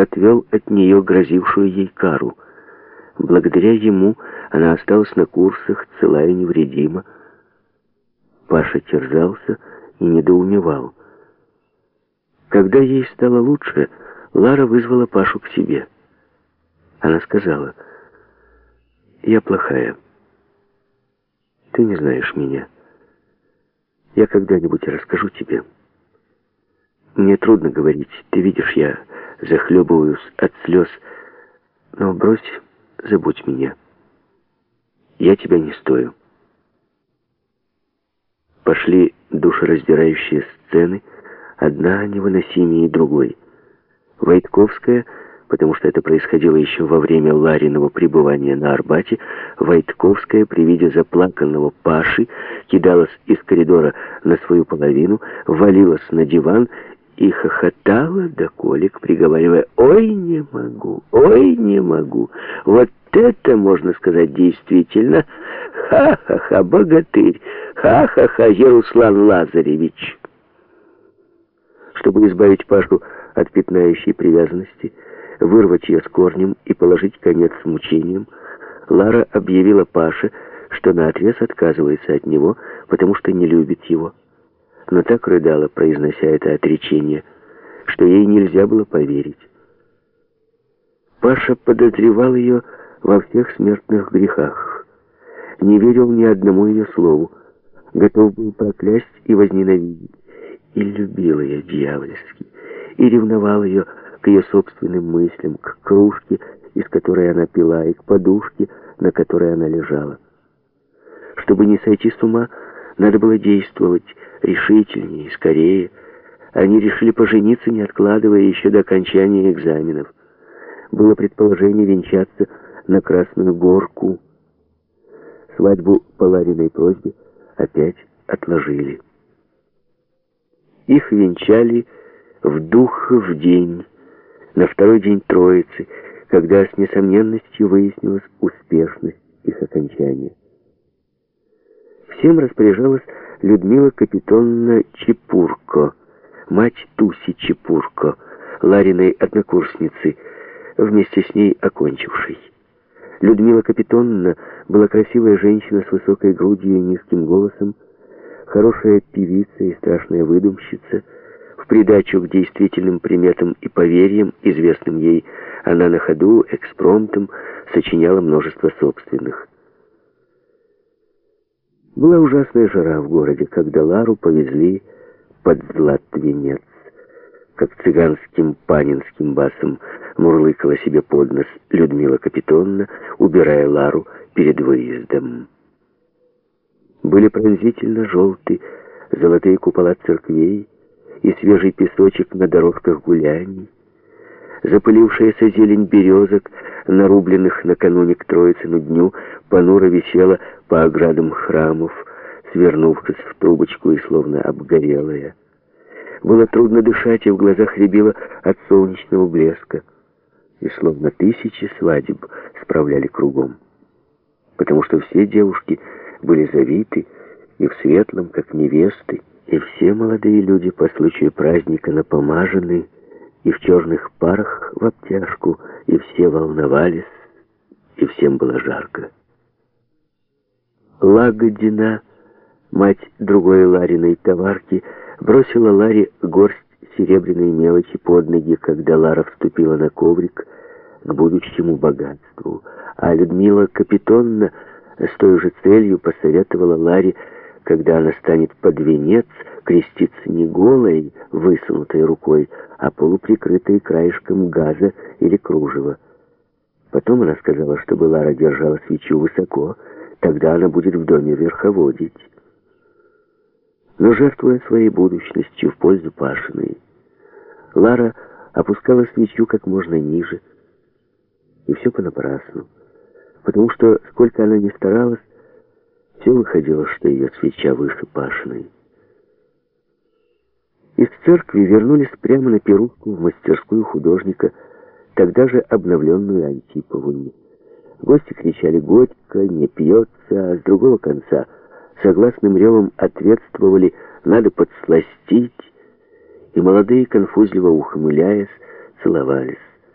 отвел от нее грозившую ей кару. Благодаря ему она осталась на курсах, целая и невредима. Паша терзался и недоумевал. Когда ей стало лучше, Лара вызвала Пашу к себе. Она сказала, «Я плохая. Ты не знаешь меня. Я когда-нибудь расскажу тебе. Мне трудно говорить. Ты видишь, я захлебываюсь от слез. Но брось, забудь меня. Я тебя не стою». Пошли душераздирающие сцены, одна невыносимее другой. Войтковская, потому что это происходило еще во время Лариного пребывания на Арбате, Войтковская при виде заплаканного Паши кидалась из коридора на свою половину, валилась на диван и хохотала до колик, приговаривая «Ой, не могу! Ой, не могу! Вот это, можно сказать, действительно ха-ха-ха, богатырь! Ха-ха-ха, Яруслан Лазаревич!» Чтобы избавить Пашу от пятнающей привязанности, вырвать ее с корнем и положить конец мучениям, Лара объявила Паше, что наотрез отказывается от него, потому что не любит его. Но так рыдала, произнося это отречение, что ей нельзя было поверить. Паша подозревал ее во всех смертных грехах, не верил ни одному ее слову, готов был проклясть и возненавидеть, и любил ее дьявольски и ревновал ее к ее собственным мыслям, к кружке, из которой она пила, и к подушке, на которой она лежала. Чтобы не сойти с ума, надо было действовать решительнее и скорее. Они решили пожениться, не откладывая еще до окончания экзаменов. Было предположение венчаться на Красную Горку. Свадьбу по Лариной просьбе опять отложили. Их венчали в дух в день, на второй день Троицы, когда с несомненностью выяснилась успешность их окончания. Всем распоряжалась Людмила Капитонна Чепурко, мать Туси Чепурко, Лариной однокурсницы, вместе с ней окончившей. Людмила Капитонна была красивая женщина с высокой грудью и низким голосом, хорошая певица и страшная выдумщица — придачу к действительным приметам и поверьям, известным ей, она на ходу, экспромтом, сочиняла множество собственных. Была ужасная жара в городе, когда Лару повезли под златвенец, как цыганским панинским басом мурлыкала себе под нос Людмила Капитонна, убирая Лару перед выездом. Были пронзительно желты золотые купола церквей, и свежий песочек на дорожках гуляний, запылившаяся зелень березок, нарубленных накануне к Троицыну дню, понуро висела по оградам храмов, свернувшись в трубочку и словно обгорелая. Было трудно дышать, и в глазах рябило от солнечного блеска. И словно тысячи свадеб справляли кругом. Потому что все девушки были завиты и в светлом, как невесты, и все молодые люди по случаю праздника напомажены, и в черных парах в обтяжку, и все волновались, и всем было жарко. Лагодина, мать другой Лариной товарки, бросила Ларе горсть серебряной мелочи под ноги, когда Лара вступила на коврик к будущему богатству, а Людмила Капитонна с той же целью посоветовала Ларе когда она станет под венец, креститься не голой, высунутой рукой, а полуприкрытой краешком газа или кружева. Потом она сказала, чтобы Лара держала свечу высоко, тогда она будет в доме верховодить. Но жертвуя своей будущностью в пользу Пашиной, Лара опускала свечу как можно ниже, и все понапрасну, потому что, сколько она ни старалась, все выходило, что ее свеча выше Пашиной. Из церкви вернулись прямо на пирушку в мастерскую художника, тогда же обновленную Антиповыми. Гости кричали «Годька, не пьется», а с другого конца согласным ревом ответствовали «Надо подсластить», и молодые, конфузливо ухмыляясь, целовались.